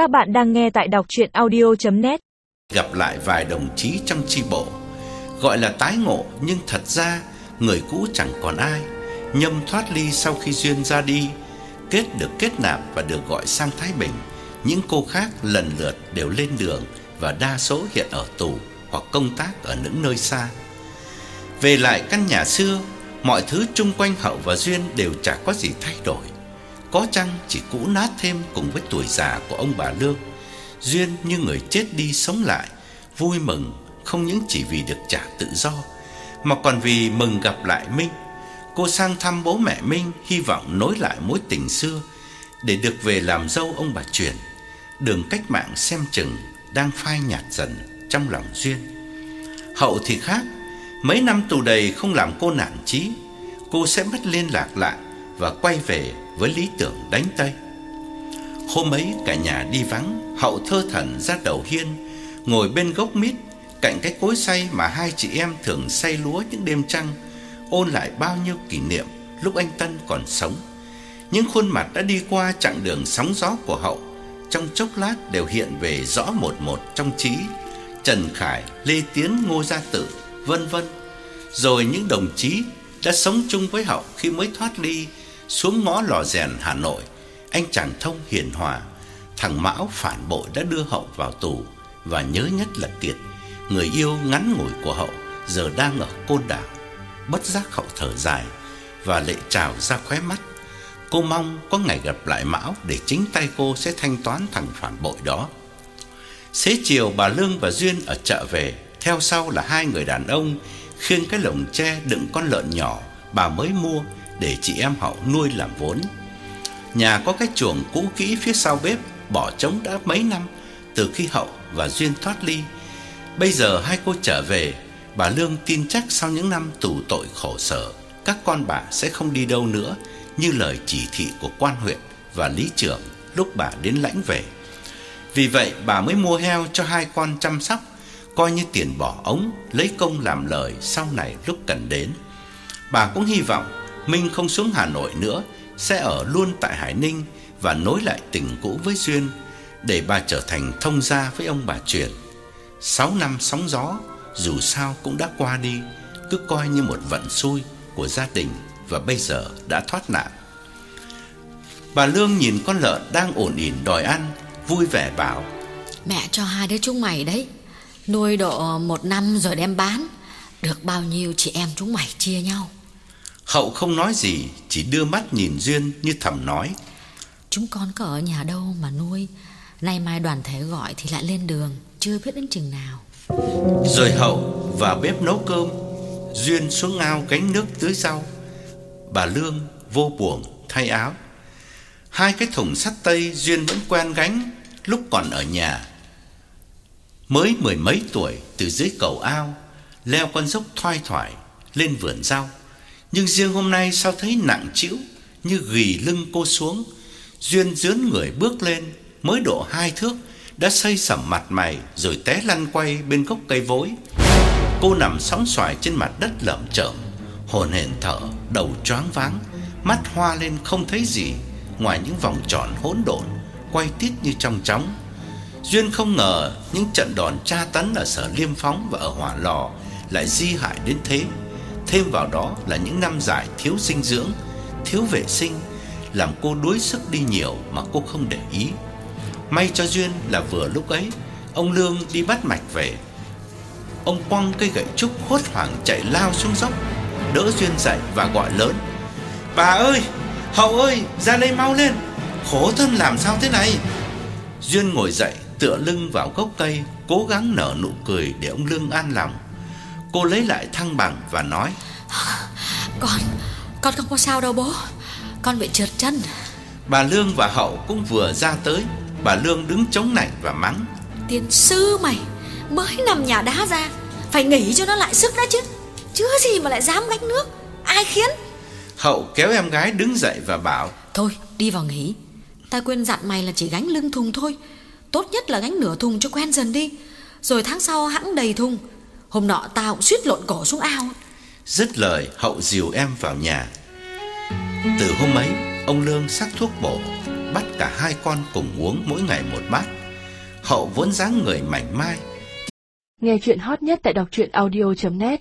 Các bạn đang nghe tại đọc chuyện audio.net Gặp lại vài đồng chí trong chi bộ. Gọi là tái ngộ, nhưng thật ra, người cũ chẳng còn ai. Nhâm thoát ly sau khi Duyên ra đi, Kết được kết nạp và được gọi sang Thái Bình. Những cô khác lần lượt đều lên đường Và đa số hiện ở tù hoặc công tác ở những nơi xa. Về lại căn nhà xưa, Mọi thứ chung quanh Hậu và Duyên đều chả có gì thay đổi. Có chăng chỉ cũ nát thêm cùng với tuổi già của ông bà Lương? Duyên như người chết đi sống lại, Vui mừng không những chỉ vì được trả tự do, Mà còn vì mừng gặp lại Minh. Cô sang thăm bố mẹ Minh, Hy vọng nối lại mối tình xưa Để được về làm dâu ông bà truyền. Đường cách mạng xem chừng Đang phai nhạt dần trong lòng Duyên. Hậu thì khác, Mấy năm tù đầy không làm cô nản chí, Cô sẽ mất liên lạc lại và quay về với lý tưởng đánh Tây Hôm ấy cả nhà đi vắng Hậu thơ thẩn ra đầu hiên Ngồi bên gốc mít Cạnh cái cối xay mà hai chị em thường xay lúa những đêm trăng Ôn lại bao nhiêu kỷ niệm Lúc anh Tân còn sống. Những khuôn mặt đã đi qua chặng đường sóng gió của Hậu Trong chốc lát đều hiện về rõ một một trong trí. Trần Khải, Lê Tiến, Ngô Gia Tử, vân vân. Rồi những đồng chí đã sống chung với Hậu khi mới thoát ly xuống ngõ lò rèn Hà Nội anh chàng thông hiền hòa, thằng Mão phản bội đã đưa Hậu vào tù và nhớ nhất là Kiệt, người yêu ngắn ngủi của Hậu giờ đang ở Côn Đảo. Bất giác Hậu thở dài và lệ trào ra khóe mắt. Cô mong có ngày gặp lại Mão để chính tay cô sẽ thanh toán thằng phản bội đó. Xế chiều bà Lương và Duyên ở chợ về, theo sau là hai người đàn ông khiêng cái lồng tre đựng con lợn nhỏ bà mới mua để chị em Hậu nuôi làm vốn. Nhà có cái chuồng cũ kỹ phía sau bếp, bỏ trống đã mấy năm từ khi Hậu và Duyên thoát ly. Bây giờ hai cô trở về, bà Lương tin chắc sau những năm tù tội khổ sở, các con bà sẽ không đi đâu nữa như lời chỉ thị của quan huyện và lý trưởng lúc bà đến lãnh về. Vì vậy bà mới mua heo cho hai con chăm sóc, coi như tiền bỏ ống, lấy công làm lời sau này lúc cần đến. Bà cũng hy vọng Minh không xuống Hà Nội nữa sẽ ở luôn tại Hải Ninh và nối lại tình cũ với Duyên để bà trở thành thông gia với ông bà truyền. 6 năm sóng gió dù sao cũng đã qua đi, cứ coi như một vận xui của gia đình và bây giờ đã thoát nạn. Bà Lương nhìn con lợn đang ổn ỉn đòi ăn, vui vẻ bảo: Mẹ cho hai đứa chúng mày đấy Nuôi độ một năm rồi đem bán Được bao nhiêu chị em chúng mày chia nhau Hậu không nói gì, chỉ đưa mắt nhìn Duyên như thầm nói: Chúng con có ở nhà đâu mà nuôi Nay mai đoàn thể gọi thì lại lên đường Chưa biết đến chừng nào Rồi Hậu vào bếp nấu cơm, Duyên xuống ao gánh nước tưới rau. Bà Lương vô buồng thay áo. Hai cái thùng sắt tây Duyên vẫn quen gánh lúc còn ở nhà. Mới mười mấy tuổi từ dưới cầu ao leo con dốc thoai thoải lên vườn rau. Nhưng riêng hôm nay sao thấy nặng trĩu như gì lưng cô xuống. Duyên dướn người bước lên, mới độ hai thước đã xây sầm mặt mày rồi té lăn quay bên gốc cây vối. Cô nằm sóng xoài trên mặt đất lởm chởm, hồn hển thở, đầu choáng váng, mắt hoa lên không thấy gì ngoài những vòng tròn hỗn độn quay tít như trong chóng. Duyên không ngờ những trận đòn tra tấn ở sở Liêm Phóng và ở Hỏa Lò lại di hại đến thế. Thêm vào đó là những năm dài thiếu dinh dưỡng, thiếu vệ sinh làm cô đuối sức đi nhiều mà cô không để ý. May cho duyên là vừa lúc ấy, ông Lương đi bắt mạch về. Ông quăng cây gậy trúc hốt hoảng chạy lao xuống dốc, đỡ duyên dậy và gọi lớn: "Bà ơi, Hậu ơi, ra đây mau lên. Khổ thân làm sao thế này?" Duyên ngồi dậy, tựa lưng vào gốc cây, cố gắng nở nụ cười để ông Lương an lòng. Cô lấy lại thăng bằng và nói: Con, con không có sao đâu bố. Con bị trượt chân. Bà Lương và Hậu cũng vừa ra tới. Bà Lương đứng chống nạnh và mắng: Tiền sư mày Mới nằm nhà đá ra Phải nghỉ cho nó lại sức đã chứ. Chứ gì mà lại dám gánh nước? Ai khiến? Hậu kéo em gái đứng dậy và bảo: Thôi đi vào nghỉ. Ta quên dặn mày là chỉ gánh lưng thùng thôi. Tốt nhất là gánh nửa thùng cho quen dần đi. Rồi tháng sau hãng đầy thùng Hôm nọ tao cũng suýt lộn cổ xuống ao. Dứt lời Hậu dìu em vào nhà. Từ hôm ấy Ông Lương sắc thuốc bổ bắt cả hai con cùng uống mỗi ngày một bát. Hậu vốn dáng người mảnh mai, Nghe chuyện hot nhất tại đọc truyện audio.net